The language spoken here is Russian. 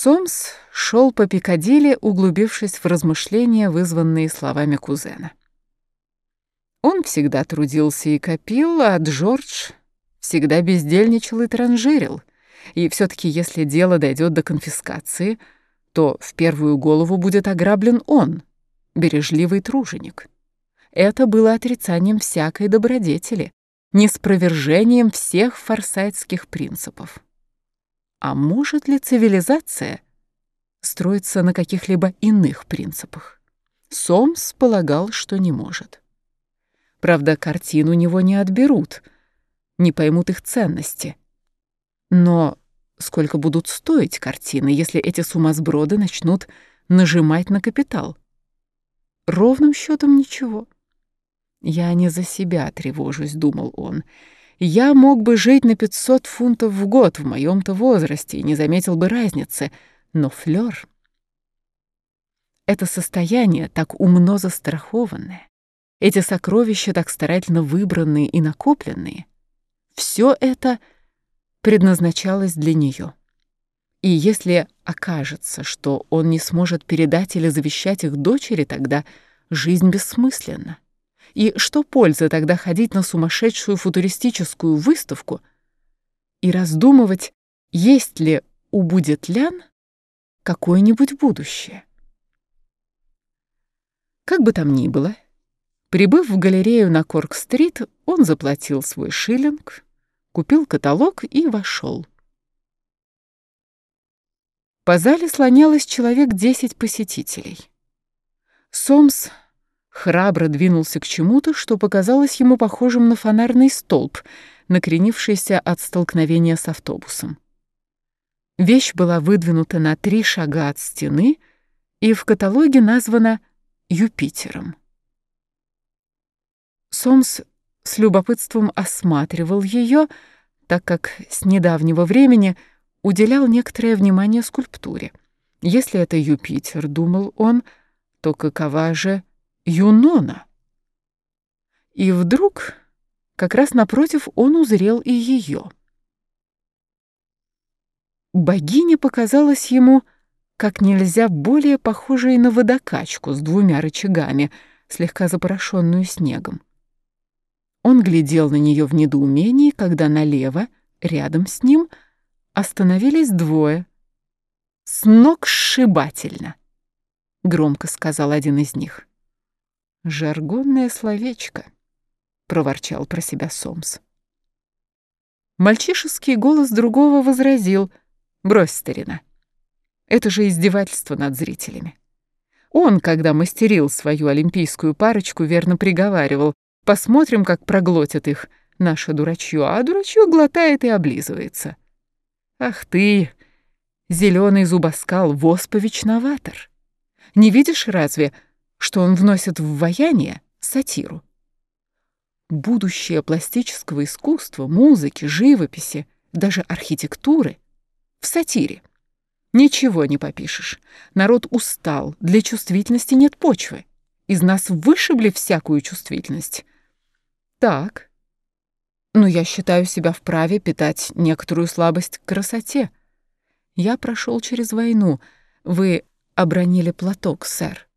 Сомс шел по Пикадилли, углубившись в размышления, вызванные словами кузена. Он всегда трудился и копил, а Джордж всегда бездельничал и транжирил. И все таки если дело дойдет до конфискации, то в первую голову будет ограблен он, бережливый труженик. Это было отрицанием всякой добродетели, неспровержением всех форсайтских принципов. А может ли цивилизация строиться на каких-либо иных принципах? Сомс полагал, что не может. Правда, картину у него не отберут, не поймут их ценности. Но сколько будут стоить картины, если эти сумасброды начнут нажимать на капитал? Ровным счетом ничего. «Я не за себя тревожусь», — думал он, — я мог бы жить на 500 фунтов в год в моем-то возрасте и не заметил бы разницы, но флёр... Это состояние так умно застрахованное, эти сокровища так старательно выбранные и накопленные, все это предназначалось для нее. И если окажется, что он не сможет передать или завещать их дочери, тогда жизнь бессмысленна. И что пользы тогда ходить на сумасшедшую футуристическую выставку и раздумывать, есть ли у будетлян какое-нибудь будущее? Как бы там ни было, прибыв в галерею на Корк-стрит, он заплатил свой шиллинг, купил каталог и вошел. По зале слонялось человек десять посетителей. Сомс храбро двинулся к чему-то, что показалось ему похожим на фонарный столб, накренившийся от столкновения с автобусом. Вещь была выдвинута на три шага от стены и в каталоге названа Юпитером. Сомс с любопытством осматривал ее, так как с недавнего времени уделял некоторое внимание скульптуре. Если это Юпитер, думал он, то какова же Юнона. И вдруг, как раз напротив, он узрел и ее. Богиня показалась ему как нельзя более похожей на водокачку с двумя рычагами, слегка запорошенную снегом. Он глядел на нее в недоумении, когда налево, рядом с ним, остановились двое. «Сногсшибательно!» — громко сказал один из них. «Жаргонное словечко», — проворчал про себя Сомс. Мальчишеский голос другого возразил. «Брось, старина. Это же издевательство над зрителями». Он, когда мастерил свою олимпийскую парочку, верно приговаривал. «Посмотрим, как проглотят их наше дурачье, а дурачье глотает и облизывается». «Ах ты, зеленый зубоскал, воспович-новатор! Не видишь разве, — что он вносит в ваяние сатиру. Будущее пластического искусства, музыки, живописи, даже архитектуры в сатире. Ничего не попишешь. Народ устал, для чувствительности нет почвы. Из нас вышибли всякую чувствительность. Так. Но я считаю себя вправе питать некоторую слабость к красоте. Я прошел через войну. Вы обронили платок, сэр.